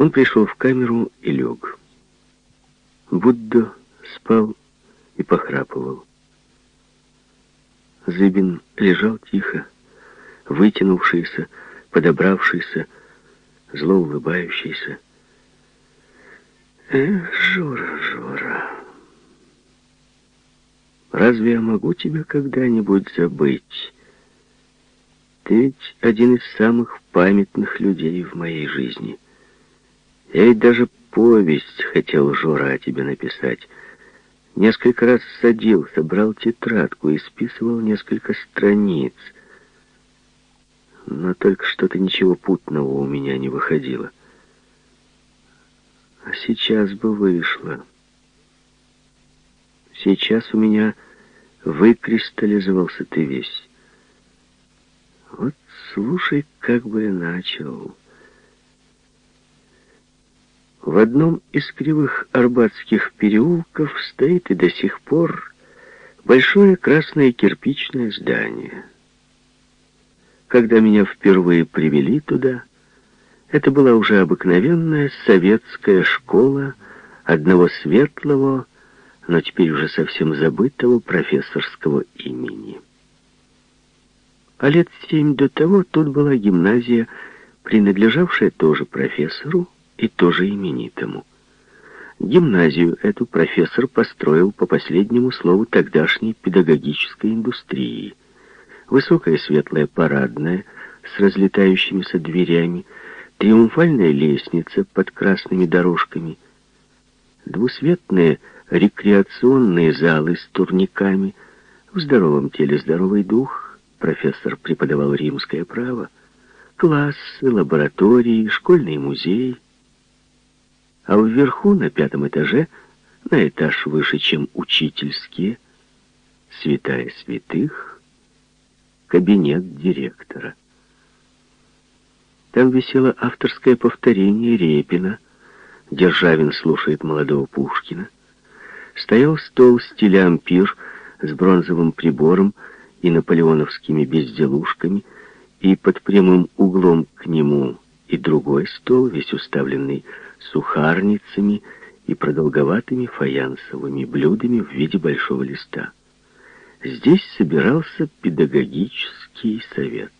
Он пришел в камеру и лег. Будда спал и похрапывал. Зыбин лежал тихо, вытянувшийся, подобравшийся, зло улыбающийся. Эх, Жора, Жора, разве я могу тебя когда-нибудь забыть? Ты ведь один из самых памятных людей в моей жизни. Я ведь даже повесть хотел, Жора, о тебе написать. Несколько раз садился, брал тетрадку и списывал несколько страниц. Но только что-то ничего путного у меня не выходило. А сейчас бы вышло. Сейчас у меня выкристаллизовался ты весь. Вот слушай, как бы я начал. В одном из кривых арбатских переулков стоит и до сих пор большое красное кирпичное здание. Когда меня впервые привели туда, это была уже обыкновенная советская школа одного светлого, но теперь уже совсем забытого профессорского имени. А лет семь до того тут была гимназия, принадлежавшая тоже профессору и тоже именитому. Гимназию эту профессор построил по последнему слову тогдашней педагогической индустрии. Высокая светлая парадная с разлетающимися дверями, триумфальная лестница под красными дорожками, двусветные рекреационные залы с турниками, в здоровом теле здоровый дух — Профессор преподавал римское право, классы, лаборатории, школьный музей. А вверху, на пятом этаже, на этаж выше, чем учительские, святая святых, кабинет директора. Там висело авторское повторение Репина. Державин слушает молодого Пушкина. Стоял стол стиля ампир с бронзовым прибором, и наполеоновскими безделушками, и под прямым углом к нему и другой стол, весь уставленный сухарницами и продолговатыми фаянсовыми блюдами в виде большого листа. Здесь собирался педагогический совет.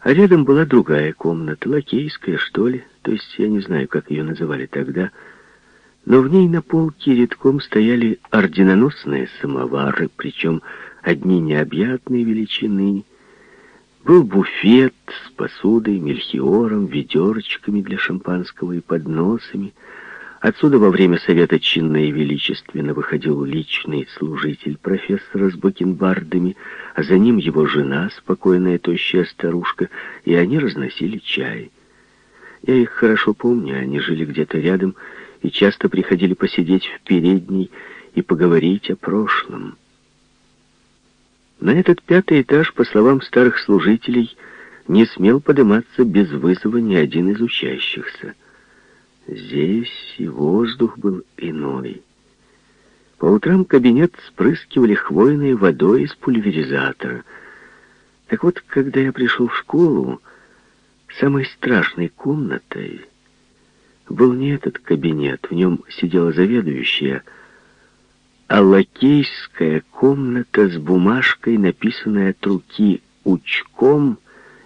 А рядом была другая комната, лакейская, что ли, то есть я не знаю, как ее называли тогда, но в ней на полке редком стояли орденоносные самовары, причем одни необъятные величины. Был буфет с посудой, мельхиором, ведерочками для шампанского и подносами. Отсюда во время совета чинно и величественно выходил личный служитель профессора с бакенбардами, а за ним его жена, спокойная тощая старушка, и они разносили чай. Я их хорошо помню, они жили где-то рядом, и часто приходили посидеть в передней и поговорить о прошлом. На этот пятый этаж, по словам старых служителей, не смел подниматься без вызова ни один из учащихся. Здесь и воздух был иной. По утрам кабинет спрыскивали хвойной водой из пульверизатора. Так вот, когда я пришел в школу, самой страшной комнатой был не этот кабинет, в нем сидела заведующая, а лакейская комната с бумажкой, написанной от руки «Учком»,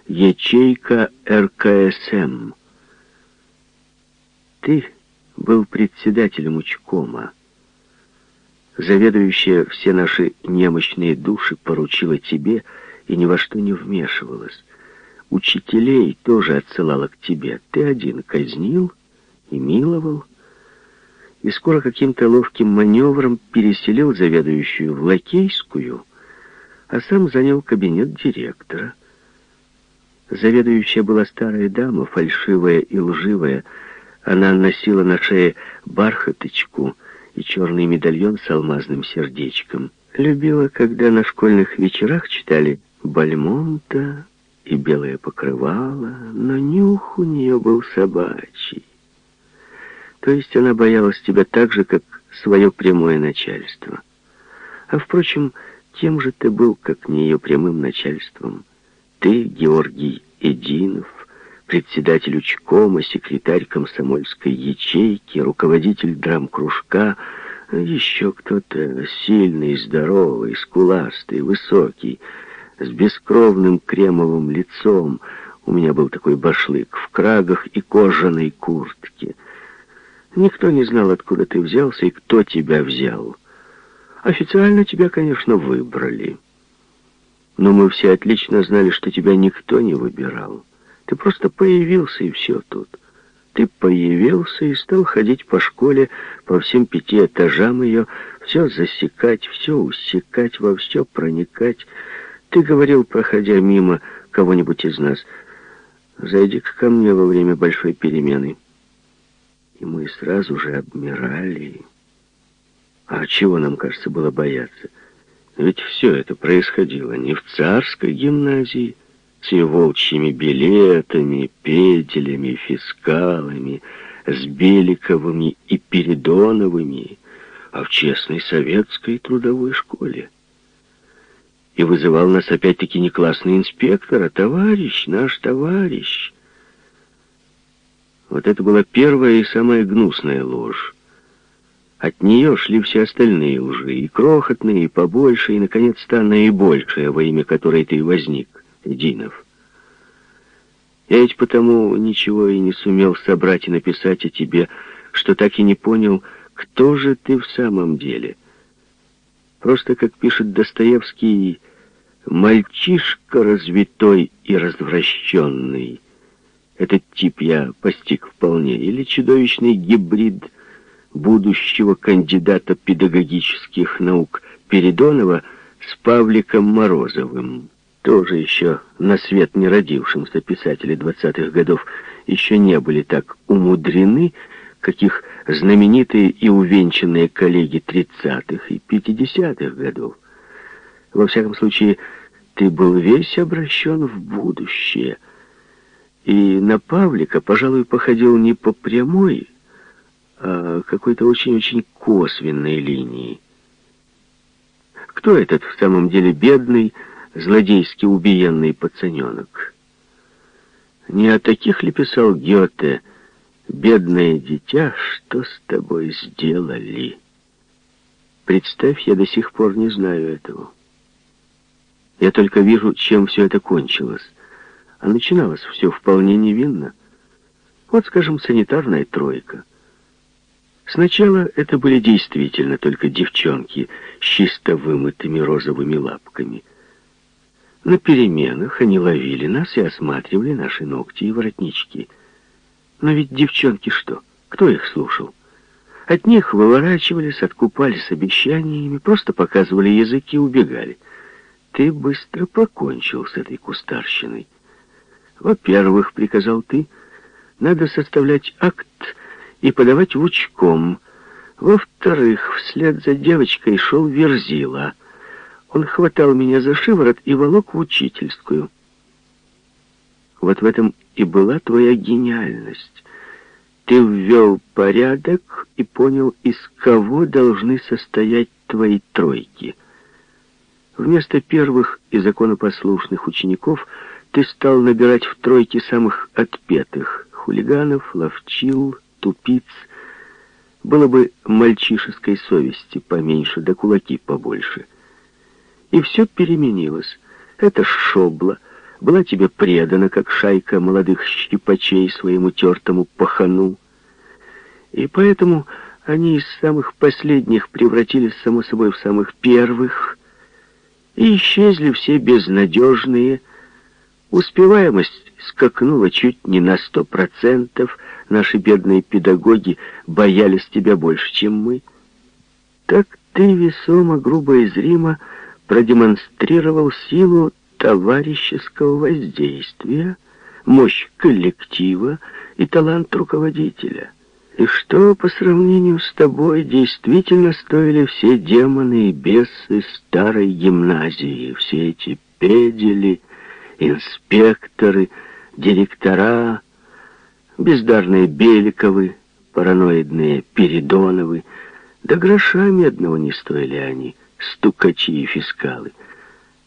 ячейка РКСМ. Ты был председателем учкома. Заведующая все наши немощные души поручила тебе и ни во что не вмешивалась. Учителей тоже отсылала к тебе. Ты один казнил, и миловал, и скоро каким-то ловким маневром переселил заведующую в Лакейскую, а сам занял кабинет директора. Заведующая была старая дама, фальшивая и лживая. Она носила на шее бархаточку и черный медальон с алмазным сердечком. Любила, когда на школьных вечерах читали Бальмонта и белое покрывало, но нюх у нее был собачий. То есть она боялась тебя так же, как свое прямое начальство. А, впрочем, тем же ты был, как не ее прямым начальством. Ты, Георгий Эдинов, председатель учкома, секретарь комсомольской ячейки, руководитель драмкружка, еще кто-то сильный, здоровый, скуластый, высокий, с бескровным кремовым лицом. У меня был такой башлык в крагах и кожаной куртке. Никто не знал, откуда ты взялся и кто тебя взял. Официально тебя, конечно, выбрали. Но мы все отлично знали, что тебя никто не выбирал. Ты просто появился, и все тут. Ты появился и стал ходить по школе, по всем пяти этажам ее, все засекать, все усекать, во все проникать. Ты говорил, проходя мимо кого-нибудь из нас, «Зайди-ка ко мне во время большой перемены». И мы сразу же обмирали. А чего нам, кажется, было бояться? Ведь все это происходило не в царской гимназии, с ее волчьими билетами, петелями, фискалами, с Беликовыми и Передоновыми, а в честной советской трудовой школе. И вызывал нас опять-таки не классный инспектор, а товарищ, наш товарищ. Вот это была первая и самая гнусная ложь. От нее шли все остальные лжи, и крохотные, и побольше, и, наконец, та наибольшая, во имя которой ты и возник, Динов. Я ведь потому ничего и не сумел собрать и написать о тебе, что так и не понял, кто же ты в самом деле. Просто, как пишет Достоевский, мальчишка развитой и развращенный. Этот тип я постиг вполне. Или чудовищный гибрид будущего кандидата педагогических наук Передонова с Павликом Морозовым, тоже еще на свет не родившимся писатели двадцатых годов, еще не были так умудрены, каких знаменитые и увенчанные коллеги тридцатых и пятидесятых годов. Во всяком случае, ты был весь обращен в будущее, и на Павлика, пожалуй, походил не по прямой, а какой-то очень-очень косвенной линии. Кто этот в самом деле бедный, злодейски убиенный пацаненок? Не о таких ли писал Гёте «Бедное дитя, что с тобой сделали?» Представь, я до сих пор не знаю этого. Я только вижу, чем все это кончилось. А начиналось все вполне невинно. Вот, скажем, санитарная тройка — Сначала это были действительно только девчонки с чисто вымытыми розовыми лапками. На переменах они ловили нас и осматривали наши ногти и воротнички. Но ведь девчонки что? Кто их слушал? От них выворачивались, откупались обещаниями, просто показывали язык и убегали. Ты быстро покончил с этой кустарщиной. Во-первых, приказал ты, надо составлять акт и подавать в учком. Во-вторых, вслед за девочкой шел Верзила. Он хватал меня за шиворот и волок в учительскую. Вот в этом и была твоя гениальность. Ты ввел порядок и понял, из кого должны состоять твои тройки. Вместо первых и законопослушных учеников ты стал набирать в тройки самых отпетых — хулиганов, ловчил, тупиц, было бы мальчишеской совести поменьше, да кулаки побольше. И все переменилось. Эта шобла была тебе предана, как шайка молодых щипачей своему тертому пахану. И поэтому они из самых последних превратились, само собой, в самых первых, и исчезли все безнадежные. Успеваемость скакнула чуть не на сто процентов, наши бедные педагоги боялись тебя больше, чем мы. Так ты весомо, грубо и зримо продемонстрировал силу товарищеского воздействия, мощь коллектива и талант руководителя. И что по сравнению с тобой действительно стоили все демоны и бесы старой гимназии, все эти педели, инспекторы, директора, бездарные Беликовы, параноидные Передоновы, да гроша медного не стоили они, стукачи и фискалы.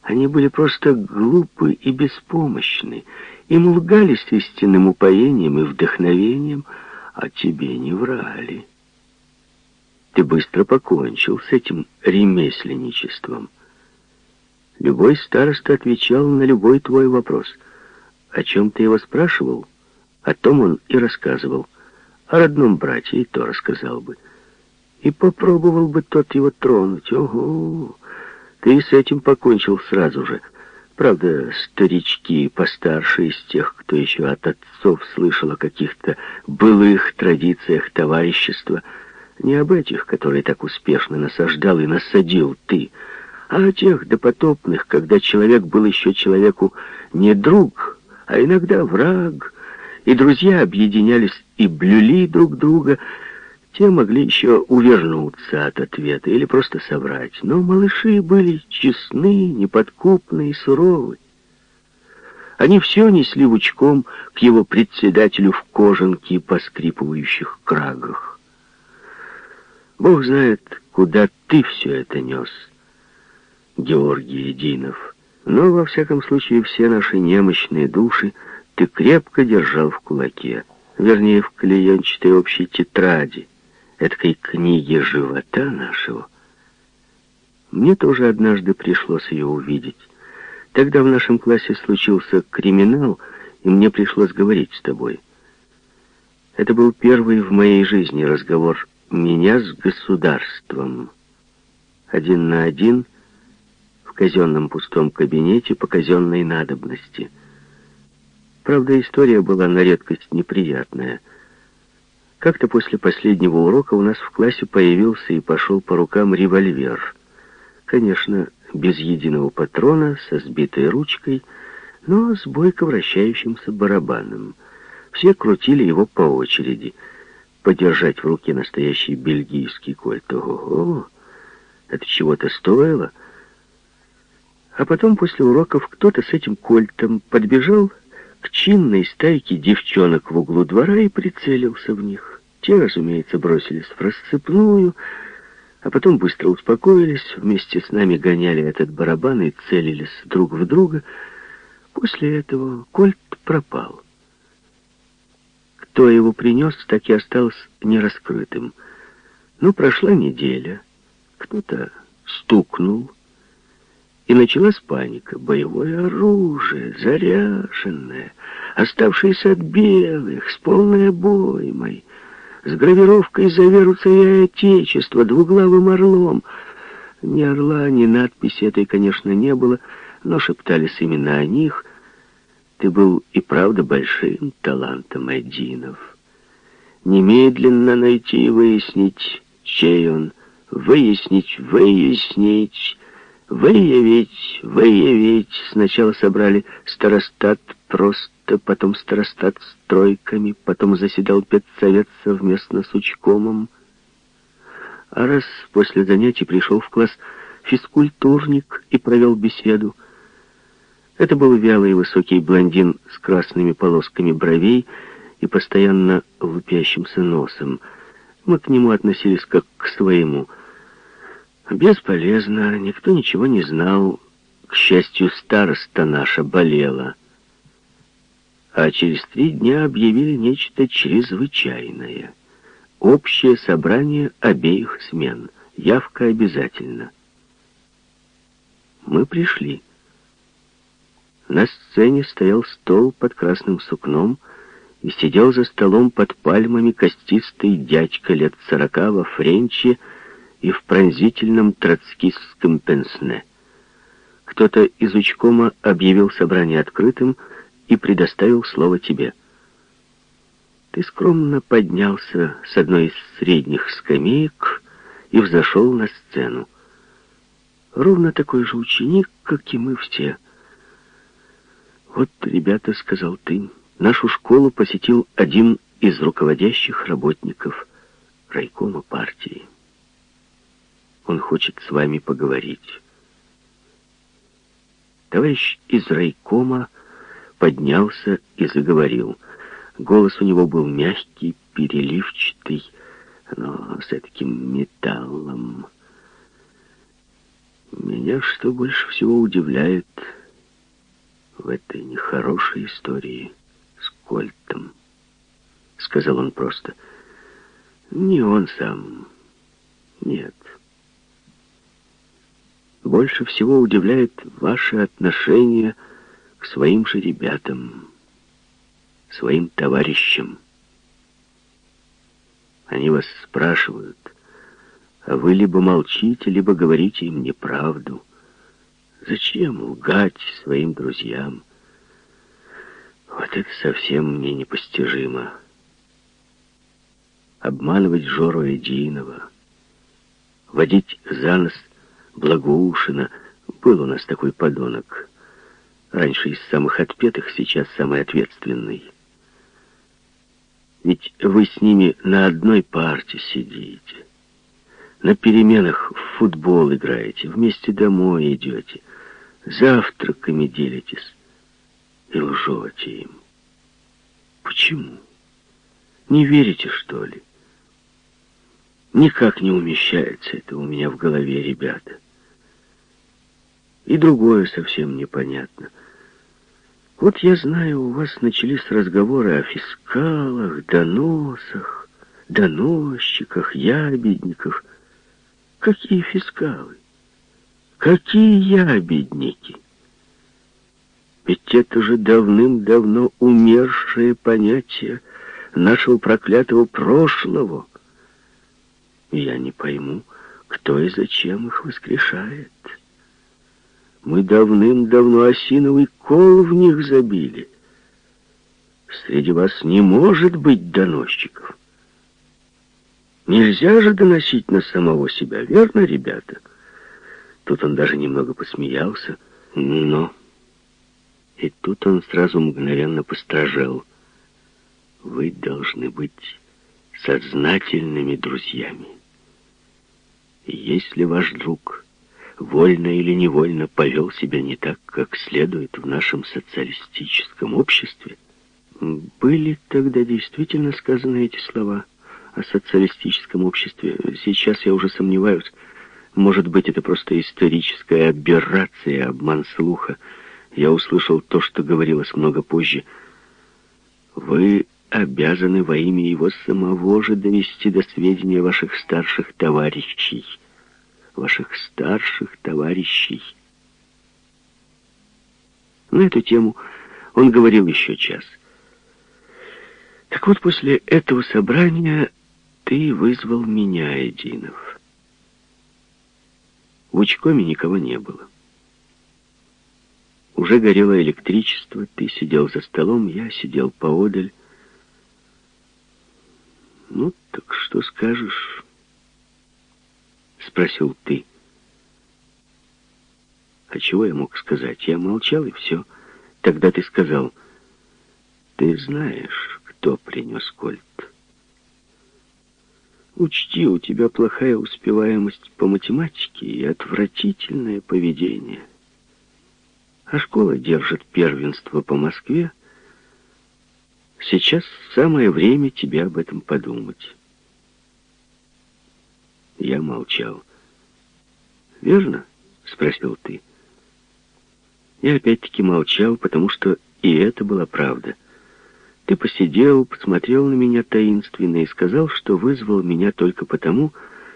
Они были просто глупы и беспомощны, Им лгали с истинным упоением и вдохновением, а тебе не врали. Ты быстро покончил с этим ремесленничеством. Любой староста отвечал на любой твой вопрос. О чем ты его спрашивал, о том он и рассказывал. О родном брате и то рассказал бы. И попробовал бы тот его тронуть. Ого! Ты с этим покончил сразу же. Правда, старички постарше из тех, кто еще от отцов слышал о каких-то былых традициях товарищества, не об этих, которые так успешно насаждал и насадил ты, а о тех допотопных, когда человек был еще человеку не друг, а иногда враг, и друзья объединялись и блюли друг друга, те могли еще увернуться от ответа или просто соврать. Но малыши были честны, неподкупны и суровы. Они все несли лучком к его председателю в кожанке и поскрипывающих крагах. Бог знает, куда ты все это нес, Георгий Единов. Но, во всяком случае, все наши немощные души ты крепко держал в кулаке, вернее, в клеенчатой общей тетради — этой книги живота нашего, мне тоже однажды пришлось ее увидеть. Тогда в нашем классе случился криминал, и мне пришлось говорить с тобой. Это был первый в моей жизни разговор меня с государством. Один на один казенном пустом кабинете по казенной надобности. Правда, история была на редкость неприятная — как-то после последнего урока у нас в классе появился и пошел по рукам револьвер. Конечно, без единого патрона, со сбитой ручкой, но с бойко вращающимся барабаном. Все крутили его по очереди. Подержать в руке настоящий бельгийский кольт. Ого! Это чего-то стоило. А потом после уроков кто-то с этим кольтом подбежал к чинной стайке девчонок в углу двора и прицелился в них. Те, разумеется, бросились в расцепную, а потом быстро успокоились, вместе с нами гоняли этот барабан и целились друг в друга. После этого кольт пропал. Кто его принес, так и остался нераскрытым. Ну, прошла неделя, кто-то стукнул, и началась паника. Боевое оружие, заряженное, оставшееся от белых, с полной обоймой, с гравировкой «За веру царя и отечества», двуглавым орлом. Ни орла, ни надписи этой, конечно, не было, но шептались именно о них. Ты был и правда большим талантом, Айдинов. Немедленно найти и выяснить, чей он, выяснить, выяснить Выявить, выявить. Сначала собрали старостат просто, потом старостат с тройками, потом заседал педсовет совместно с учкомом. А раз после занятий пришел в класс физкультурник и провел беседу. Это был вялый высокий блондин с красными полосками бровей и постоянно лупящимся носом. Мы к нему относились как к своему – Бесполезно, никто ничего не знал. К счастью, староста наша болела. А через три дня объявили нечто чрезвычайное. Общее собрание обеих смен. Явка обязательно. Мы пришли. На сцене стоял стол под красным сукном, и сидел за столом под пальмами костистый дядька лет сорока во френче, и в пронзительном троцкистском пенсне. Кто-то из учкома объявил собрание открытым и предоставил слово тебе. Ты скромно поднялся с одной из средних скамеек и взошел на сцену. Ровно такой же ученик, как и мы все. «Вот, ребята», — сказал ты, — «нашу школу посетил один из руководящих работников райкома партии». Он хочет с вами поговорить. Товарищ из райкома поднялся и заговорил. Голос у него был мягкий, переливчатый, но с таким металлом. Меня что больше всего удивляет, в этой нехорошей истории с Кольтом, сказал он просто. Не он сам. Нет. Больше всего удивляет ваше отношение к своим же ребятам, своим товарищам. Они вас спрашивают, а вы либо молчите, либо говорите им неправду. Зачем лгать своим друзьям? Вот это совсем мне непостижимо. Обманывать Жору Эдинова, водить за нос Благоушина. Был у нас такой подонок. Раньше из самых отпетых, сейчас самый ответственный. Ведь вы с ними на одной парте сидите. На переменах в футбол играете, вместе домой идете, завтраками делитесь и лжете им. Почему? Не верите, что ли? Никак не умещается это у меня в голове, ребята. И другое совсем непонятно. Вот я знаю, у вас начались разговоры о фискалах, доносах, доносчиках, ябедниках. Какие фискалы? Какие ябедники? Ведь это же давным-давно умершее понятие нашего проклятого прошлого. Я не пойму, кто и зачем их воскрешает. Мы давным-давно осиновый кол в них забили. Среди вас не может быть доносчиков. Нельзя же доносить на самого себя, верно, ребята? Тут он даже немного посмеялся, но... И тут он сразу мгновенно постражал. Вы должны быть сознательными друзьями. Если ваш друг вольно или невольно повел себя не так, как следует в нашем социалистическом обществе, были тогда действительно сказаны эти слова о социалистическом обществе. Сейчас я уже сомневаюсь, может быть, это просто историческая аберрация, обман слуха. Я услышал то, что говорилось много позже. Вы обязаны во имя его самого же довести до сведения ваших старших товарищей, ваших старших товарищей. На эту тему он говорил еще час. Так вот, после этого собрания ты вызвал меня, Эдинов. В учкоме никого не было. Уже горело электричество, ты сидел за столом, я сидел поодаль. Ну, так что скажешь? — спросил ты. А чего я мог сказать? Я молчал, и все. Тогда ты сказал, ты знаешь, кто принес кольт. Учти, у тебя плохая успеваемость по математике и отвратительное поведение. А школа держит первенство по Москве. Сейчас самое время тебе об этом подумать. Я молчал. «Верно?» — спросил ты. Я опять-таки молчал, потому что и это была правда. Ты посидел, посмотрел на меня таинственно и сказал, что вызвал меня только потому,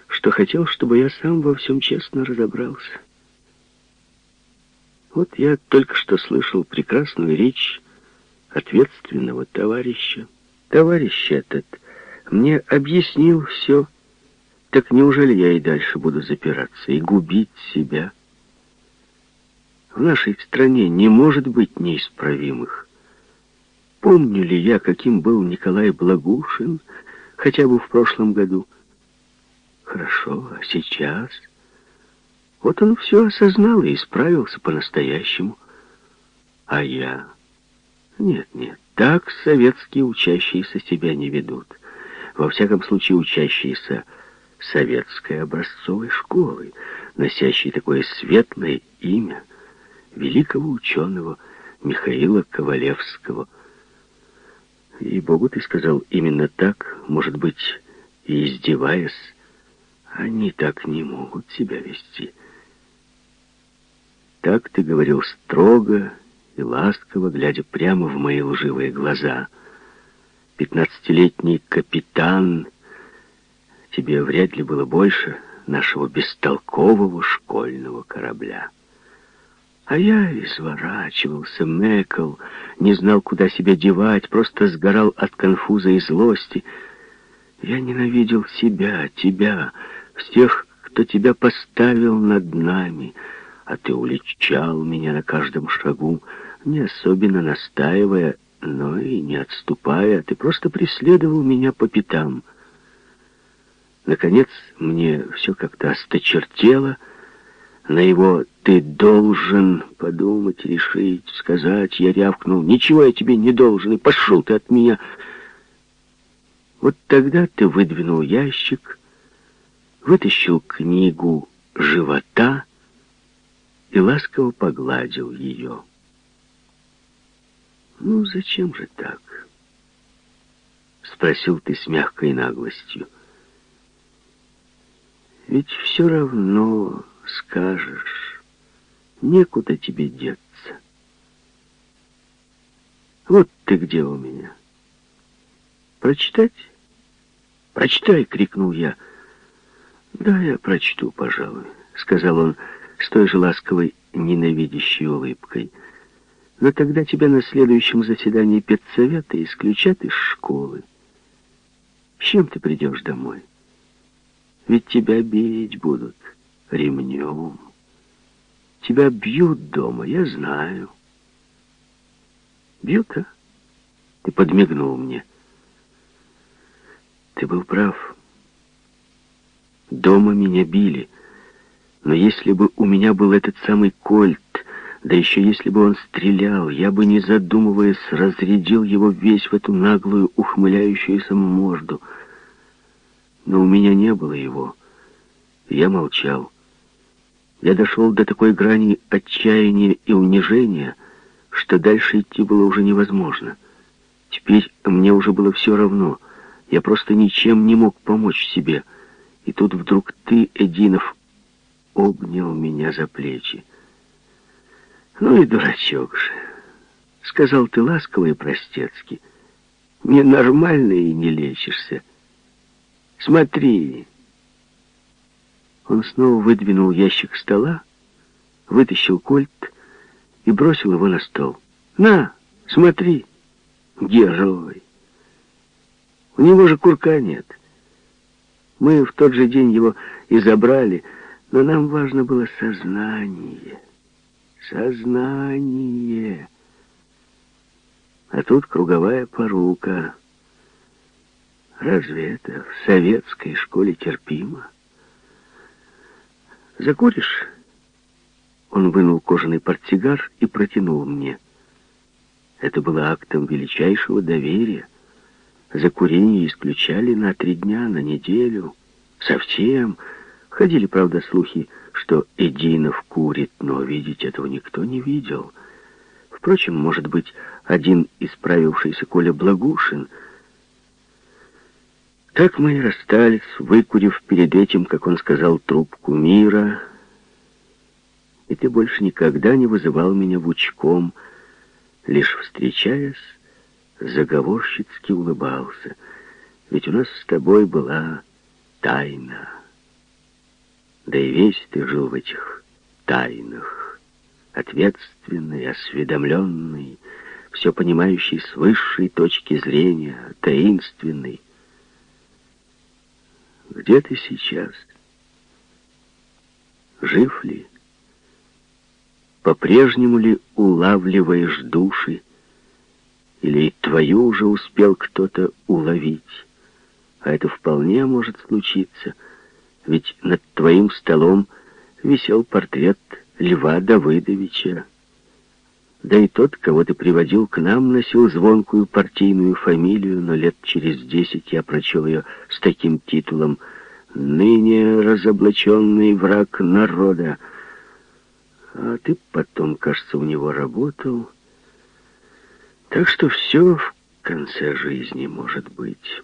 что хотел, чтобы я сам во всем честно разобрался. Вот я только что слышал прекрасную речь ответственного товарища. Товарищ этот мне объяснил все, так неужели я и дальше буду запираться и губить себя? В нашей стране не может быть неисправимых. Помню ли я, каким был Николай Благушин, хотя бы в прошлом году? Хорошо, а сейчас? Вот он все осознал и исправился по-настоящему. А я? Нет, нет, так советские учащиеся себя не ведут. Во всяком случае, учащиеся советской образцовой школы, носящей такое светлое имя великого ученого Михаила Ковалевского. И Богу ты сказал именно так, может быть, и издеваясь, они так не могут себя вести. Так ты говорил строго и ласково, глядя прямо в мои лживые глаза. «Пятнадцатилетний капитан, тебе вряд ли было больше нашего бестолкового школьного корабля». А я изворачивался, мэкал, не знал, куда себя девать, просто сгорал от конфуза и злости. Я ненавидел себя, тебя, всех, кто тебя поставил над нами, а ты уличал меня на каждом шагу, не особенно настаивая, но и не отступая, ты просто преследовал меня по пятам. Наконец, мне все как-то осточертело, на его «ты должен подумать, решить, сказать». Я рявкнул «ничего я тебе не должен, и пошел ты от меня». Вот тогда ты выдвинул ящик, вытащил книгу живота и ласково погладил ее. «Ну, зачем же так?» — спросил ты с мягкой наглостью. «Ведь все равно скажешь, некуда тебе деться. Вот ты где у меня. Прочитать? Прочитай, крикнул я. Да, я прочту, пожалуй, сказал он с той же ласковой, ненавидящей улыбкой. Но тогда тебя на следующем заседании педсовета исключат из школы. С чем ты придешь домой? Ведь тебя бить будут ремнем. Тебя бьют дома, я знаю. Бьют, а? Ты подмигнул мне. Ты был прав. Дома меня били. Но если бы у меня был этот самый кольт, да еще если бы он стрелял, я бы, не задумываясь, разрядил его весь в эту наглую, ухмыляющуюся морду. Но у меня не было его. Я молчал. Я дошел до такой грани отчаяния и унижения, что дальше идти было уже невозможно. Теперь мне уже было все равно. Я просто ничем не мог помочь себе. И тут вдруг ты, Эдинов, обнял меня за плечи. «Ну и дурачок же», — сказал ты ласково и простецки. «Ненормальный и не лечишься. Смотри, он снова выдвинул ящик стола, вытащил кольт и бросил его на стол. «На, смотри, герой! У него же курка нет. Мы в тот же день его и забрали, но нам важно было сознание. Сознание!» А тут круговая порука. Разве это в советской школе терпимо? «Закуришь?» Он вынул кожаный портсигар и протянул мне. Это было актом величайшего доверия. За курение исключали на три дня, на неделю. Совсем. Ходили, правда, слухи, что Эдинов курит, но видеть этого никто не видел. Впрочем, может быть, один исправившийся Коля Благушин — так мы и расстались, выкурив перед этим, как он сказал, трубку мира. И ты больше никогда не вызывал меня в учком, лишь встречаясь, заговорщицки улыбался. Ведь у нас с тобой была тайна. Да и весь ты жил в этих тайнах, ответственный, осведомленный, все понимающий с высшей точки зрения, таинственный, где ты сейчас? Жив ли? По-прежнему ли улавливаешь души? Или твою уже успел кто-то уловить? А это вполне может случиться, ведь над твоим столом висел портрет Льва Давыдовича. Да и тот, кого ты приводил к нам, носил звонкую партийную фамилию, но лет через десять я прочел ее с таким титулом «Ныне разоблаченный враг народа». А ты потом, кажется, у него работал. Так что все в конце жизни может быть».